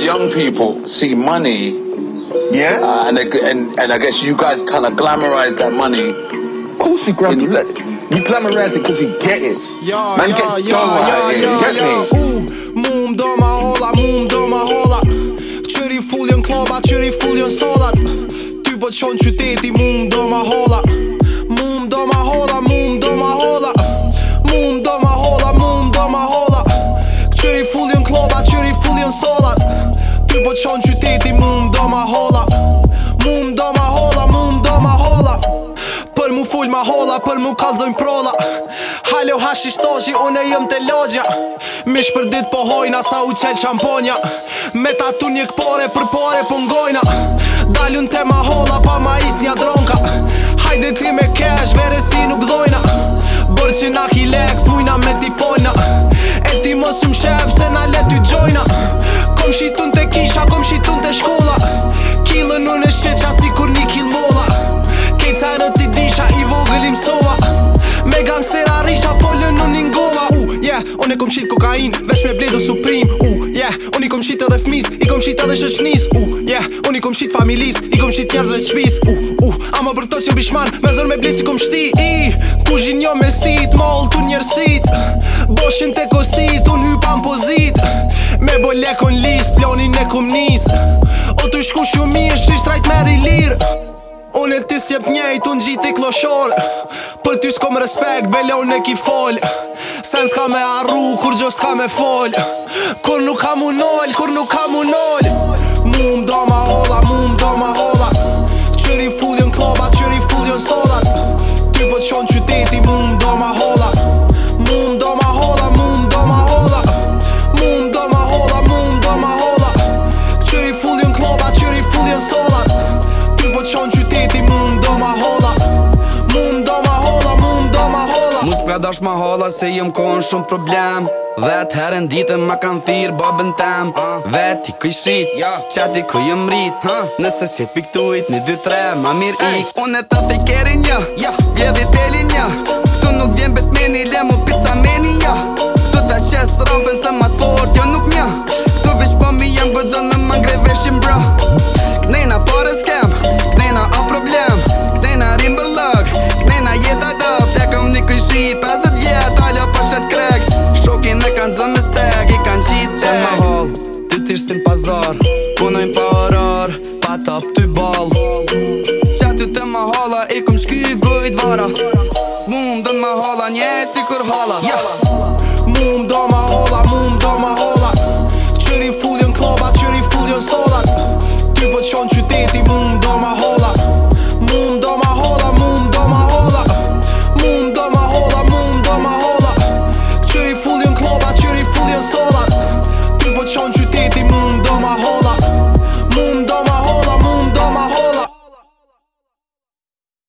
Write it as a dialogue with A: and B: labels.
A: young people see money, yeah, uh, and, and and I guess you guys kind of glamorize that money. Of course, you glamorize. You glamorize it because you get it. Yo, Man yo, gets yo, yo, yo, it. yo, yo, soba fulli në solat Ty po qon qyteti mu ndo ma hola Mu ndo ma hola, mu ndo ma hola Për mu full ma hola, për mu kalzojnë prola Halo hash i unë une jëm të logja Mish për dit po hojna, sa u qelë qamponja Me tu një këpore, për pore po ngojna Dalun te ma hola, pa ma is një dronka Hajde ti me cash, veresi nuk dhojna Bërë që na hi mujna me ti shitun të kisha, kom shitun të shkolla Kilën unë e shqeqa si kur një kil mola Kejtë sa në t'i disha, i vogëllim sova Me gangstera risha, folën unë një ngolla U, uh, yeah, unë e kom shit kokain, vesh me bledo supreme U, uh, yeah, unë i kom shit edhe fmis, i kom shit edhe shëqnis U, uh, yeah, unë i kom shit familis, i kom shit njerëzve shpis U, uh, u, uh, ama për si jo bishman, me zër me blesi kom shti I, ku zhin jo me sit, mall t'u njerësit Boshin të kosit, unë hypa në pozit po lekon list Planin e kum nis O të shku shumë mirë Shri shtrajt me rilir Unë e ti sjep njejt Unë i kloshor Për ty s'kom respekt Belon e ki fol Sen s'ka me arru Kur gjo s'ka me fol Kur nuk kam unol Kur nuk kam unol Mu më doma ola Mu më
B: Ka dash ma hala se jem kohen shumë problem Vet heren herën ditën ma kanë thirë babën tem ah. Vet i këj shrit, qat i këj e mrit Nëse si piktujt, një dy tre, ma mirë ik Unë e të të të jo, jo tishtë si në pazar Punojn pa orar, pa top të ball Qatë ju të më hala, i këm shky gojt vara Mu më dënë më hala, njejtë si kur hala